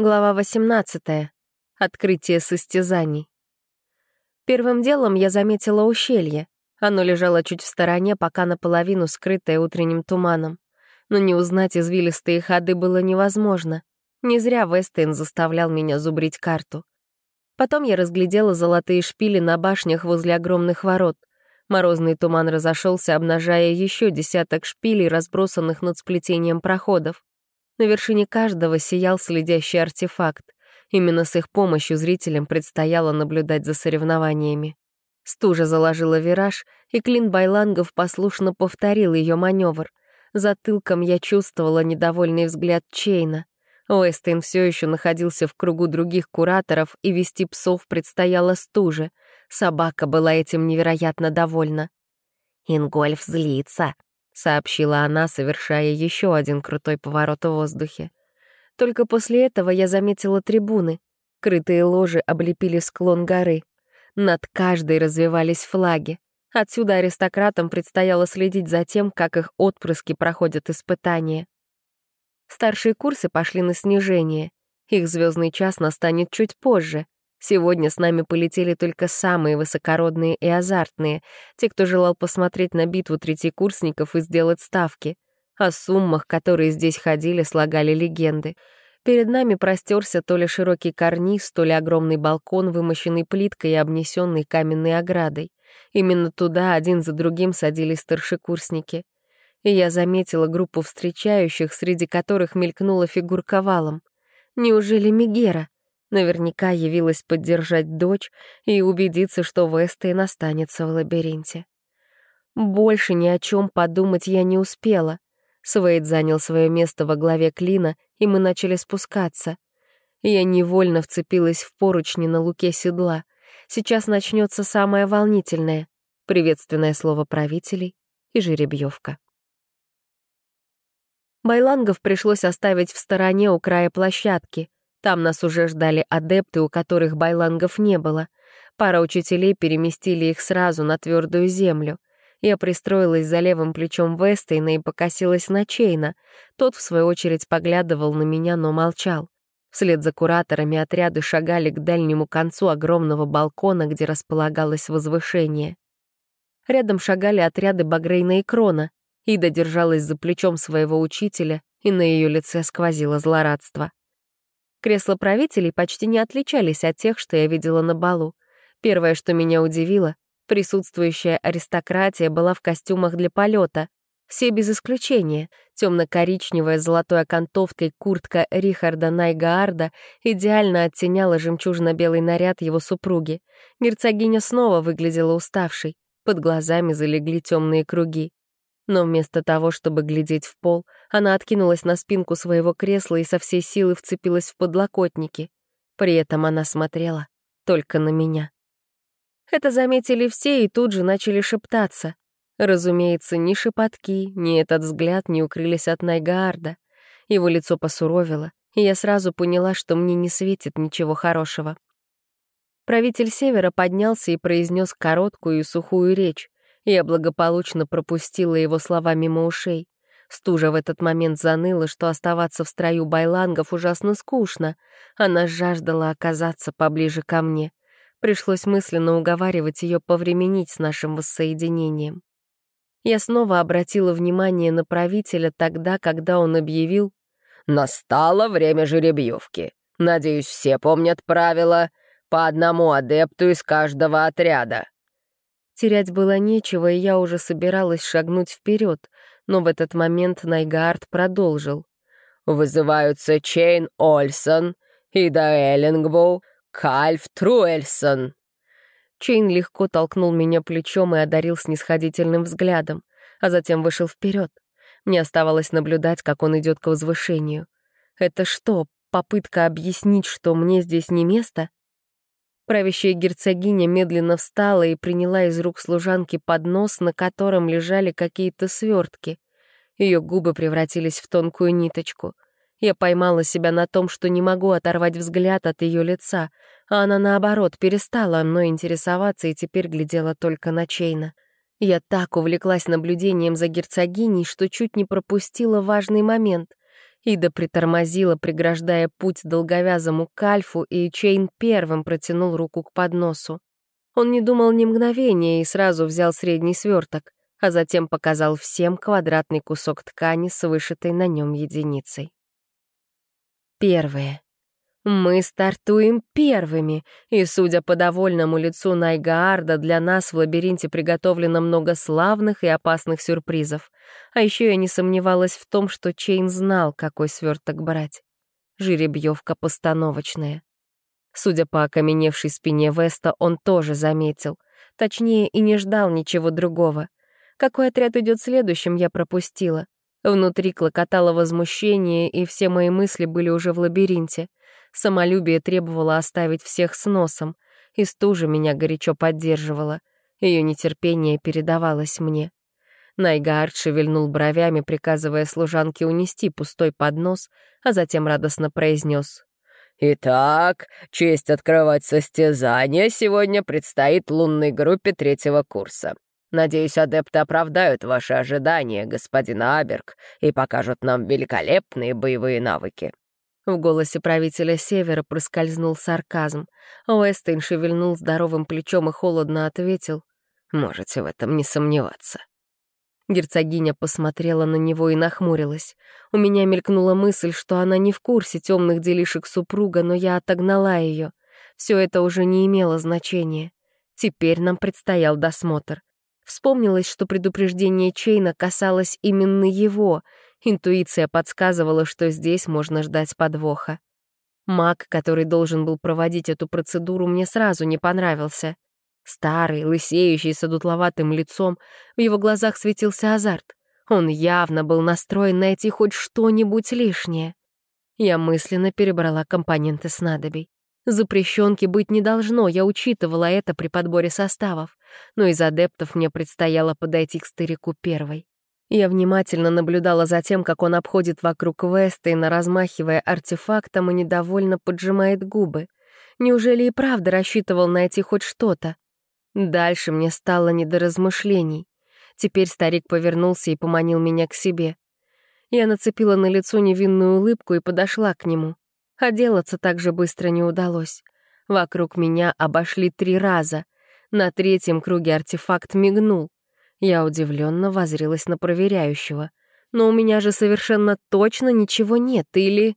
Глава 18. Открытие состязаний. Первым делом я заметила ущелье. Оно лежало чуть в стороне, пока наполовину скрытое утренним туманом. Но не узнать извилистые ходы было невозможно. Не зря Вестейн заставлял меня зубрить карту. Потом я разглядела золотые шпили на башнях возле огромных ворот. Морозный туман разошелся, обнажая еще десяток шпилей, разбросанных над сплетением проходов. На вершине каждого сиял следящий артефакт. Именно с их помощью зрителям предстояло наблюдать за соревнованиями. Стужа заложила вираж, и Клин Байлангов послушно повторил ее маневр. Затылком я чувствовала недовольный взгляд Чейна. Уэстейн все еще находился в кругу других кураторов, и вести псов предстояло стуже. Собака была этим невероятно довольна. «Ингольф злится», сообщила она, совершая еще один крутой поворот в воздухе. Только после этого я заметила трибуны. Крытые ложи облепили склон горы. Над каждой развивались флаги. Отсюда аристократам предстояло следить за тем, как их отпрыски проходят испытания. Старшие курсы пошли на снижение. Их звездный час настанет чуть позже — Сегодня с нами полетели только самые высокородные и азартные, те, кто желал посмотреть на битву третьекурсников и сделать ставки. О суммах, которые здесь ходили, слагали легенды. Перед нами простерся то ли широкий карниз, то ли огромный балкон, вымощенный плиткой и обнесенный каменной оградой. Именно туда один за другим садились старшекурсники. И я заметила группу встречающих, среди которых мелькнула фигурка валом. Неужели Мегера? Наверняка явилась поддержать дочь и убедиться, что Вестейн останется в лабиринте. Больше ни о чем подумать я не успела. Свейд занял свое место во главе клина, и мы начали спускаться. Я невольно вцепилась в поручни на луке седла. Сейчас начнется самое волнительное — приветственное слово правителей и жеребьевка. Байлангов пришлось оставить в стороне у края площадки — там нас уже ждали адепты, у которых байлангов не было. Пара учителей переместили их сразу на твердую землю. Я пристроилась за левым плечом Вестейна и покосилась на Чейна. Тот, в свою очередь, поглядывал на меня, но молчал. Вслед за кураторами отряды шагали к дальнему концу огромного балкона, где располагалось возвышение. Рядом шагали отряды Багрейна и Крона. Ида держалась за плечом своего учителя, и на ее лице сквозило злорадство. Кресла правителей почти не отличались от тех, что я видела на балу. Первое, что меня удивило, присутствующая аристократия была в костюмах для полета. Все без исключения. Темно-коричневая золотой окантовкой куртка Рихарда Найгаарда идеально оттеняла жемчужно-белый наряд его супруги. Герцогиня снова выглядела уставшей. Под глазами залегли темные круги. Но вместо того, чтобы глядеть в пол, она откинулась на спинку своего кресла и со всей силы вцепилась в подлокотники. При этом она смотрела только на меня. Это заметили все и тут же начали шептаться. Разумеется, ни шепотки, ни этот взгляд не укрылись от Найгаарда. Его лицо посуровило, и я сразу поняла, что мне не светит ничего хорошего. Правитель Севера поднялся и произнес короткую и сухую речь. Я благополучно пропустила его слова мимо ушей. Стужа в этот момент заныла, что оставаться в строю байлангов ужасно скучно. Она жаждала оказаться поближе ко мне. Пришлось мысленно уговаривать ее повременить с нашим воссоединением. Я снова обратила внимание на правителя тогда, когда он объявил «Настало время жеребьевки. Надеюсь, все помнят правила. По одному адепту из каждого отряда. Терять было нечего, и я уже собиралась шагнуть вперед, но в этот момент Найгард продолжил. «Вызываются Чейн Ольсон, Ида Эллингбоу, Кальф Труэльсон». Чейн легко толкнул меня плечом и одарил снисходительным взглядом, а затем вышел вперед. Мне оставалось наблюдать, как он идет к возвышению. Это что, попытка объяснить, что мне здесь не место? Правящая герцогиня медленно встала и приняла из рук служанки поднос, на котором лежали какие-то свертки. Ее губы превратились в тонкую ниточку. Я поймала себя на том, что не могу оторвать взгляд от ее лица, а она, наоборот, перестала мной интересоваться и теперь глядела только на Чейна. Я так увлеклась наблюдением за герцогиней, что чуть не пропустила важный момент. Ида притормозила, преграждая путь долговязому кальфу, и Чейн первым протянул руку к подносу. Он не думал ни мгновения и сразу взял средний сверток, а затем показал всем квадратный кусок ткани с вышитой на нем единицей. Первое. Мы стартуем первыми, и, судя по довольному лицу Найгаарда, для нас в лабиринте приготовлено много славных и опасных сюрпризов. А еще я не сомневалась в том, что Чейн знал, какой сверток брать. Жеребьевка постановочная. Судя по окаменевшей спине Веста, он тоже заметил. Точнее, и не ждал ничего другого. Какой отряд идет следующим, я пропустила. Внутри клокотало возмущение, и все мои мысли были уже в лабиринте. Самолюбие требовало оставить всех с носом, и стужа меня горячо поддерживала. Ее нетерпение передавалось мне. Найгард шевельнул бровями, приказывая служанке унести пустой поднос, а затем радостно произнес. «Итак, честь открывать состязание сегодня предстоит лунной группе третьего курса. Надеюсь, адепты оправдают ваши ожидания, господин Аберг, и покажут нам великолепные боевые навыки. В голосе правителя Севера проскользнул сарказм. Уэстейн шевельнул здоровым плечом и холодно ответил. «Можете в этом не сомневаться». Герцогиня посмотрела на него и нахмурилась. У меня мелькнула мысль, что она не в курсе темных делишек супруга, но я отогнала ее. Все это уже не имело значения. Теперь нам предстоял досмотр. Вспомнилось, что предупреждение Чейна касалось именно его — Интуиция подсказывала, что здесь можно ждать подвоха. Маг, который должен был проводить эту процедуру, мне сразу не понравился. Старый, лысеющий, с одутловатым лицом, в его глазах светился азарт. Он явно был настроен найти хоть что-нибудь лишнее. Я мысленно перебрала компоненты снадобий. Запрещенки быть не должно, я учитывала это при подборе составов, но из адептов мне предстояло подойти к старику первой. Я внимательно наблюдала за тем, как он обходит вокруг Вестейна, размахивая артефактом и недовольно поджимает губы. Неужели и правда рассчитывал найти хоть что-то? Дальше мне стало не до размышлений. Теперь старик повернулся и поманил меня к себе. Я нацепила на лицо невинную улыбку и подошла к нему. Отделаться так же быстро не удалось. Вокруг меня обошли три раза. На третьем круге артефакт мигнул. Я удивленно возрилась на проверяющего. Но у меня же совершенно точно ничего нет, или...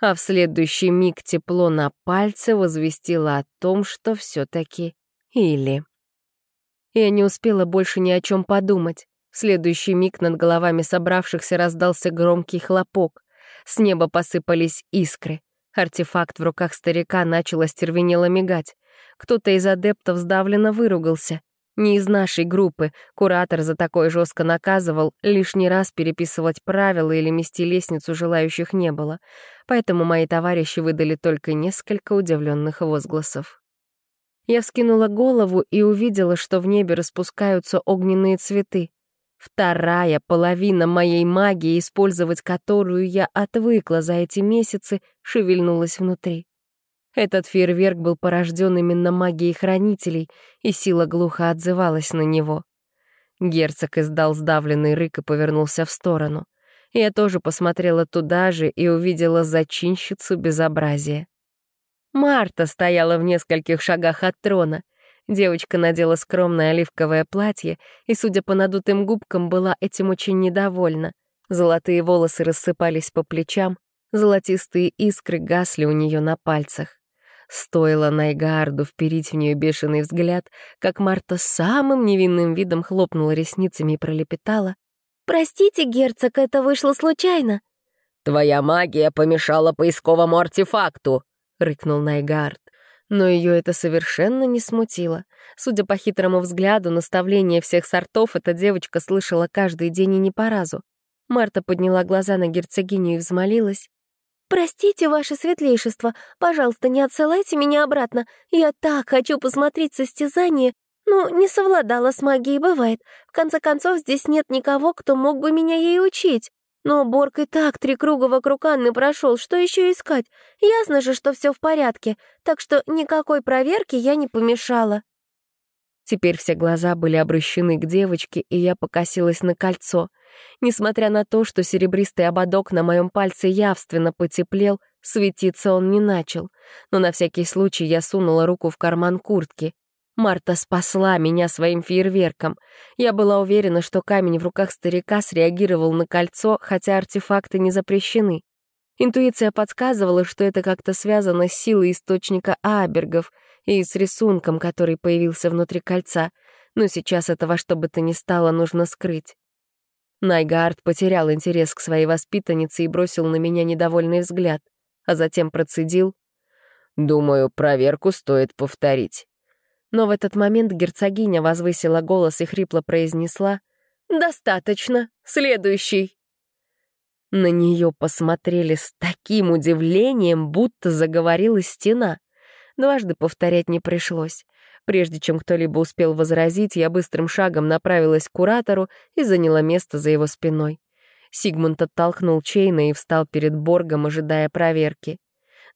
А в следующий миг тепло на пальце возвестило о том, что все-таки или. Я не успела больше ни о чем подумать. В следующий миг над головами собравшихся раздался громкий хлопок. С неба посыпались искры. Артефакт в руках старика начал остервенело мигать. Кто-то из адептов сдавленно выругался. Не из нашей группы. Куратор за такое жестко наказывал, лишний раз переписывать правила или мести лестницу желающих не было. Поэтому мои товарищи выдали только несколько удивленных возгласов. Я вскинула голову и увидела, что в небе распускаются огненные цветы. Вторая половина моей магии, использовать которую я отвыкла за эти месяцы, шевельнулась внутри. Этот фейерверк был порожден именно магией хранителей, и сила глухо отзывалась на него. Герцог издал сдавленный рык и повернулся в сторону. Я тоже посмотрела туда же и увидела зачинщицу безобразия. Марта стояла в нескольких шагах от трона. Девочка надела скромное оливковое платье и, судя по надутым губкам, была этим очень недовольна. Золотые волосы рассыпались по плечам, золотистые искры гасли у нее на пальцах. Стоило Найгарду вперить в нее бешеный взгляд, как Марта самым невинным видом хлопнула ресницами и пролепетала. «Простите, герцог, это вышло случайно». «Твоя магия помешала поисковому артефакту», — рыкнул Найгард. Но ее это совершенно не смутило. Судя по хитрому взгляду, наставление всех сортов эта девочка слышала каждый день и не по разу. Марта подняла глаза на герцогиню и взмолилась. «Простите, ваше светлейшество, пожалуйста, не отсылайте меня обратно. Я так хочу посмотреть состязание. Ну, не совладала с магией, бывает. В конце концов, здесь нет никого, кто мог бы меня ей учить. Но Борг и так три круга вокруг Анны прошел, что еще искать? Ясно же, что все в порядке, так что никакой проверки я не помешала». Теперь все глаза были обращены к девочке, и я покосилась на кольцо. Несмотря на то, что серебристый ободок на моем пальце явственно потеплел, светиться он не начал. Но на всякий случай я сунула руку в карман куртки. Марта спасла меня своим фейерверком. Я была уверена, что камень в руках старика среагировал на кольцо, хотя артефакты не запрещены. Интуиция подсказывала, что это как-то связано с силой источника Абергов и с рисунком, который появился внутри кольца, но сейчас этого что бы то ни стало нужно скрыть. Найгард потерял интерес к своей воспитаннице и бросил на меня недовольный взгляд, а затем процедил. «Думаю, проверку стоит повторить». Но в этот момент герцогиня возвысила голос и хрипло произнесла «Достаточно. Следующий». На нее посмотрели с таким удивлением, будто заговорила стена. Дважды повторять не пришлось. Прежде чем кто-либо успел возразить, я быстрым шагом направилась к куратору и заняла место за его спиной. Сигмунд оттолкнул Чейна и встал перед Боргом, ожидая проверки.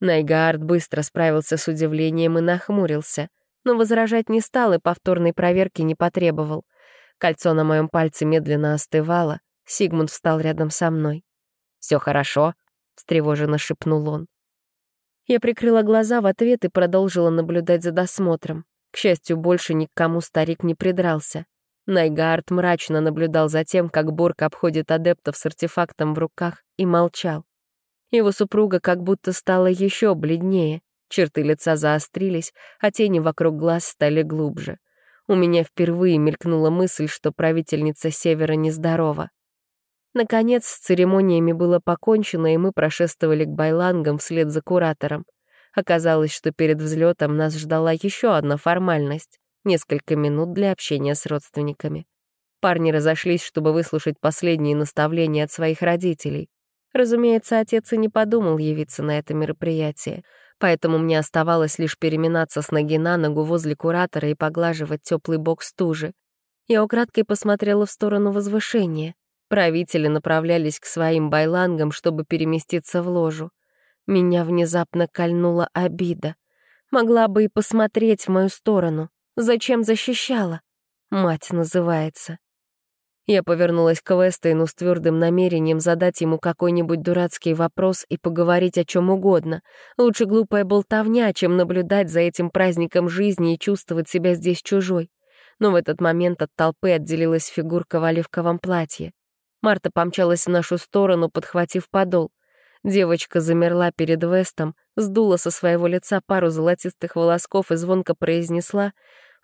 Найгаард быстро справился с удивлением и нахмурился, но возражать не стал и повторной проверки не потребовал. Кольцо на моем пальце медленно остывало, Сигмунд встал рядом со мной. Все хорошо?» — встревоженно шепнул он. Я прикрыла глаза в ответ и продолжила наблюдать за досмотром. К счастью, больше ни к кому старик не придрался. Найгард мрачно наблюдал за тем, как Борг обходит адептов с артефактом в руках, и молчал. Его супруга как будто стала еще бледнее, черты лица заострились, а тени вокруг глаз стали глубже. У меня впервые мелькнула мысль, что правительница Севера нездорова. Наконец, с церемониями было покончено, и мы прошествовали к байлангам вслед за куратором. Оказалось, что перед взлетом нас ждала еще одна формальность — несколько минут для общения с родственниками. Парни разошлись, чтобы выслушать последние наставления от своих родителей. Разумеется, отец и не подумал явиться на это мероприятие, поэтому мне оставалось лишь переминаться с ноги на ногу возле куратора и поглаживать теплый бок стужи. Я украдкой посмотрела в сторону возвышения. Правители направлялись к своим байлангам, чтобы переместиться в ложу. Меня внезапно кольнула обида. Могла бы и посмотреть в мою сторону. Зачем защищала? Мать называется. Я повернулась к Вестейну с твердым намерением задать ему какой-нибудь дурацкий вопрос и поговорить о чем угодно. Лучше глупая болтовня, чем наблюдать за этим праздником жизни и чувствовать себя здесь чужой. Но в этот момент от толпы отделилась фигурка в оливковом платье. Марта помчалась в нашу сторону, подхватив подол. Девочка замерла перед Вестом, сдула со своего лица пару золотистых волосков и звонко произнесла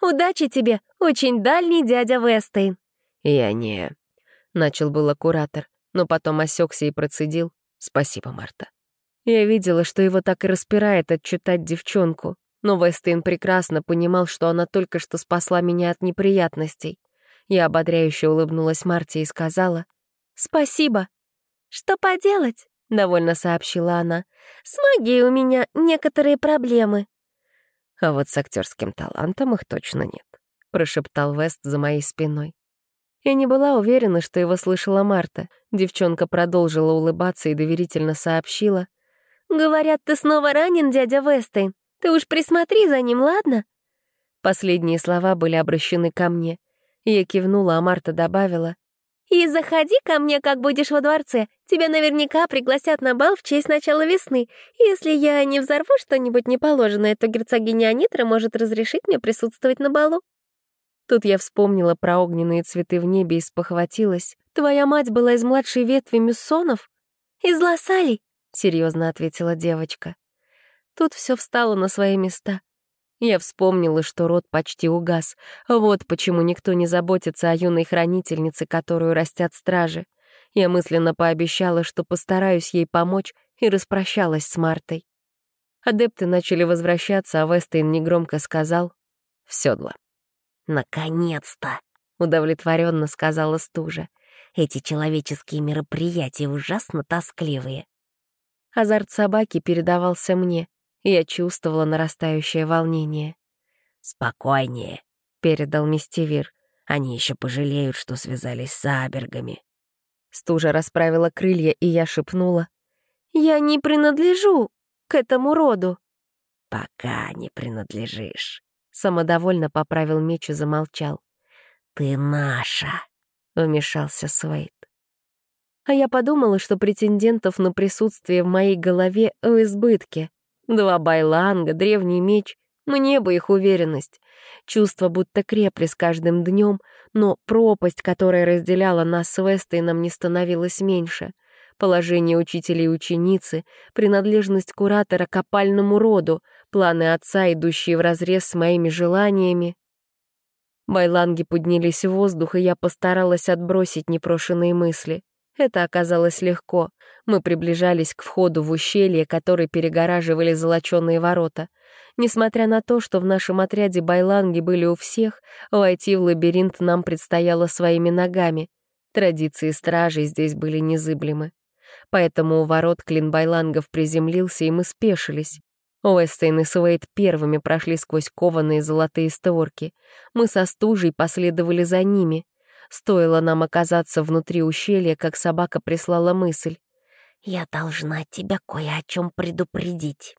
«Удачи тебе, очень дальний дядя Вестейн!» «Я не...» — начал было куратор, но потом осекся и процедил «Спасибо, Марта». Я видела, что его так и распирает отчитать девчонку, но Вестейн прекрасно понимал, что она только что спасла меня от неприятностей. Я ободряюще улыбнулась Марте и сказала «Спасибо». «Что поделать?» — довольно сообщила она. «С магией у меня некоторые проблемы». «А вот с актерским талантом их точно нет», — прошептал Вест за моей спиной. Я не была уверена, что его слышала Марта. Девчонка продолжила улыбаться и доверительно сообщила. «Говорят, ты снова ранен, дядя Вестейн. Ты уж присмотри за ним, ладно?» Последние слова были обращены ко мне. Я кивнула, а Марта добавила. И заходи ко мне, как будешь во дворце. Тебя наверняка пригласят на бал в честь начала весны. Если я не взорву что-нибудь неположенное, то герцогиня Анитра может разрешить мне присутствовать на балу». Тут я вспомнила про огненные цветы в небе и спохватилась. «Твоя мать была из младшей ветви мюссонов?» «Из Лассалей», — серьезно ответила девочка. Тут все встало на свои места. Я вспомнила, что род почти угас. Вот почему никто не заботится о юной хранительнице, которую растят стражи. Я мысленно пообещала, что постараюсь ей помочь, и распрощалась с Мартой. Адепты начали возвращаться, а Вестейн негромко сказал «В седло». «Наконец-то!» — удовлетворенно сказала стужа. «Эти человеческие мероприятия ужасно тоскливые». Азарт собаки передавался мне. Я чувствовала нарастающее волнение. «Спокойнее», — передал Мистевир. «Они еще пожалеют, что связались с Абергами». Стужа расправила крылья, и я шепнула. «Я не принадлежу к этому роду». «Пока не принадлежишь», — Самодовольно поправил меч и замолчал. «Ты наша», — вмешался Свейд. А я подумала, что претендентов на присутствие в моей голове в избытке. Два байланга, древний меч. Мне бы их уверенность. Чувства будто крепли с каждым днем, но пропасть, которая разделяла нас с Вестейном, не становилась меньше. Положение учителя и ученицы, принадлежность куратора к опальному роду, планы отца, идущие вразрез с моими желаниями. Байланги поднялись в воздух, и я постаралась отбросить непрошенные мысли. Это оказалось легко. Мы приближались к входу в ущелье, который перегораживали золоченые ворота. Несмотря на то, что в нашем отряде байланги были у всех, войти в лабиринт нам предстояло своими ногами. Традиции стражей здесь были незыблемы. Поэтому у ворот клин байлангов приземлился, и мы спешились. Вестейн и Свейд первыми прошли сквозь кованые золотые створки. Мы со Стужей последовали за ними. Стоило нам оказаться внутри ущелья, как собака прислала мысль. «Я должна тебя кое о чем предупредить».